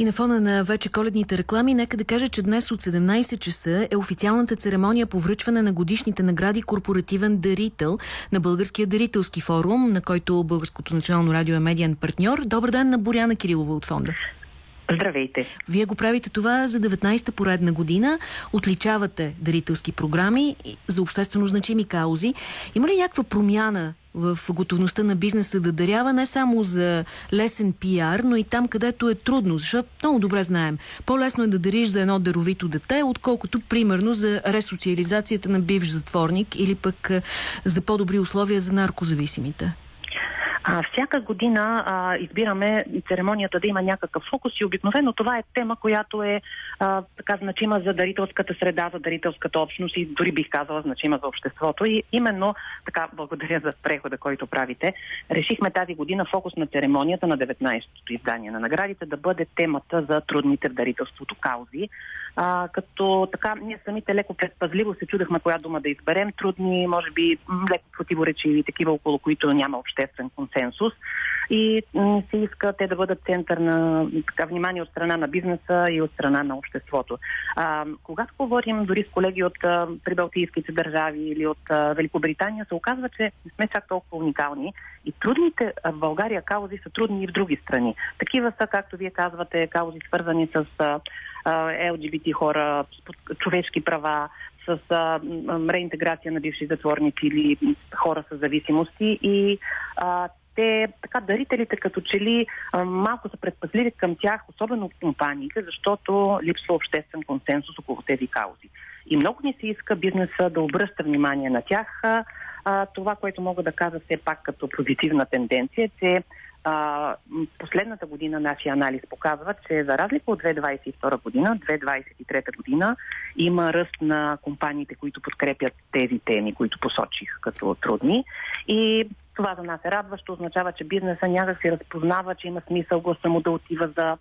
И на фона на вече коледните реклами, нека да кажа, че днес от 17 часа е официалната церемония по връчване на годишните награди Корпоративен дарител на Българския дарителски форум, на който Българското национално радио е медиен партньор. Добър ден на Боряна Кирилова от фонда. Здравейте! Вие го правите това за 19-та поредна година. Отличавате дарителски програми за обществено значими каузи. Има ли някаква промяна в готовността на бизнеса да дарява не само за лесен пиар, но и там, където е трудно, защото много добре знаем. По-лесно е да дариш за едно даровито дете, отколкото примерно за ресоциализацията на бивш затворник или пък за по-добри условия за наркозависимите. А, всяка година а, избираме церемонията да има някакъв фокус и обикновено това е тема, която е а, така значима за дарителската среда, за дарителската общност и дори бих казала значима за обществото. И именно така, благодаря за прехода, който правите, решихме тази година фокус на церемонията на 19-то издание на наградите да бъде темата за трудните в дарителството каузи. А, като така, ние самите леко предпазливо се чудахме коя дума да изберем. Трудни, може би леко противоречиви, такива около които няма обществен консенсус консенсус и се иска те да бъдат център на така, внимание от страна на бизнеса и от страна на обществото. А, когато говорим дори с колеги от а, прибалтийските държави или от а, Великобритания, се оказва, че не сме чак толкова уникални и трудните в България каузи са трудни и в други страни. Такива са, както вие казвате, каузи свързани с а, а, ЛГБТ хора, с човешки права, с а, реинтеграция на бивши затворници или хора с зависимости и а, те, така, дарителите като че ли малко са предпазливи към тях, особено от компаниите, защото липсва обществен консенсус около тези каузи. И много ни се иска бизнеса да обръща внимание на тях. А, това, което мога да кажа все пак като позитивна тенденция, е, че а, последната година нашия анализ показва, че за разлика от 2022 година, 2023 година има ръст на компаниите, които подкрепят тези теми, които посочих като трудни. И това за нас е радващо, означава, че бизнеса някак си разпознава, че има смисъл гласа му да отива за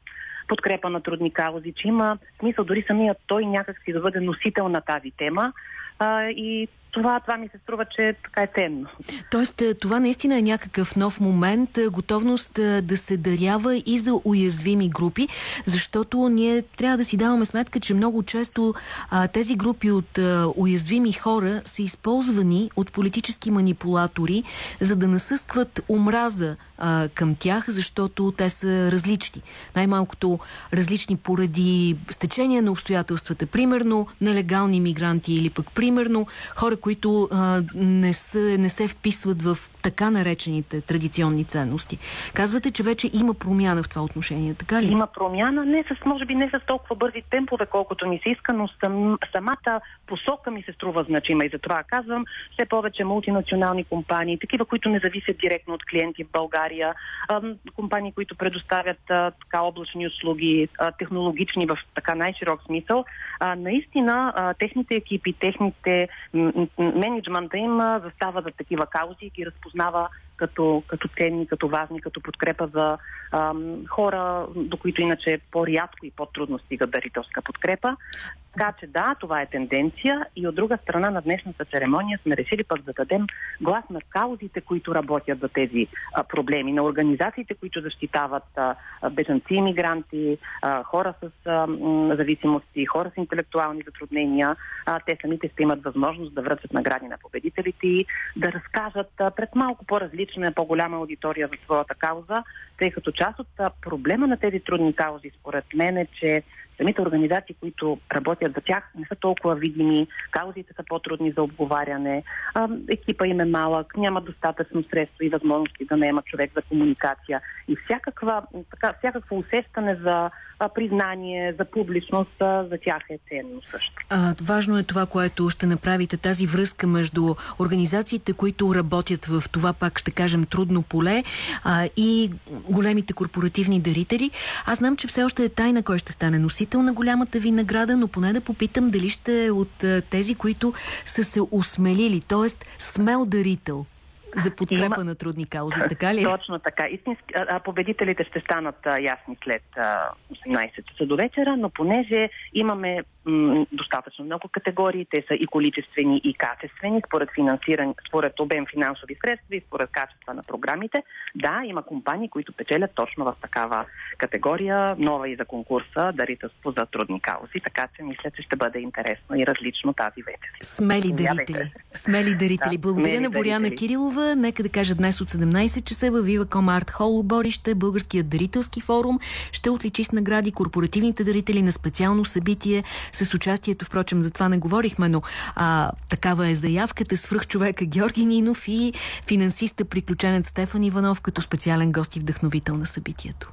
подкрепа на трудни каузи, че има смисъл дори самият той някак си да бъде носител на тази тема. А, и това, това ми се струва, че така е ценно. Тоест, е, това наистина е някакъв нов момент, е, готовност е, да се дарява и за уязвими групи, защото ние трябва да си даваме сметка, че много често а, тези групи от а, уязвими хора са използвани от политически манипулатори, за да насъскват омраза а, към тях, защото те са различни. Най-малкото различни поради стечение на обстоятелствата. Примерно нелегални мигранти или пък примерно хора, които а, не, са, не се вписват в така наречените традиционни ценности. Казвате, че вече има промяна в това отношение, така ли? Има промяна, не с, може би не с толкова бързи темпове, колкото ми се иска, но сам, самата посока ми се струва значима и затова казвам все повече мултинационални компании, такива, които не зависят директно от клиенти в България, а, компании, които предоставят а, така облачни услуги, а, технологични в така най-широк смисъл, а, наистина а, техните екипи, техните менеджмента им застава за такива каузи и ги разпознава като, като ценни, като важни, като подкрепа за ам, хора, до които иначе по-рядко и по-трудно стига дарителска подкрепа. Така че да, това е тенденция и от друга страна на днешната церемония сме решили пък да дадем глас на каузите, които работят за тези а, проблеми, на организациите, които защитават а, бежанци, иммигранти, а, хора с а, м, зависимости, хора с интелектуални затруднения. А, те самите ще имат възможност да връчат награди на победителите и да разкажат а, пред малко по-различна, по-голяма аудитория за своята кауза, тъй като част от проблема на тези трудни каузи, според мен е, че самите организации, които работят за тях, не са толкова видими, каузите са по-трудни за обговаряне, екипа им е малък, няма достатъчно средства и възможности да наема човек за комуникация и всякаква, така, всякакво усещане за признание, за публичност, за тях е ценно също. А, важно е това, което ще направите, тази връзка между организациите, които работят в това, пак ще кажем, трудно поле а, и големите корпоративни дарители. Аз знам, че все още е тайна кой ще стане носител на голямата ви награда, но поне да попитам дали ще е от тези, които са се осмелили, т.е. смел дарител. За подкрепа Има... на трудни каузи, така ли? Точно така. Истински, а, победителите ще станат а, ясни след а, 18 часа до вечера, но понеже имаме м, достатъчно много категории, те са и количествени, и качествени, според, финансиран, според обем финансови средства и според качества на програмите. Да, има компании, които печелят точно в такава категория, нова и за конкурса, дарителство за трудни каузи, така че мисля, че ще бъде интересно и различно тази вечер. Смели дарители. Смели дарители. Да, Благодаря на Боряна дарители. Кирилова. Нека да кажа днес от 17 часа във Viva.com Арт Hall Борище, Българският дарителски форум ще отличи с награди корпоративните дарители на специално събитие с участието, впрочем, за това не говорихме, но а, такава е заявката свръхчовека Георги Нинов и финансиста приключенец Стефан Иванов като специален гост и вдъхновител на събитието.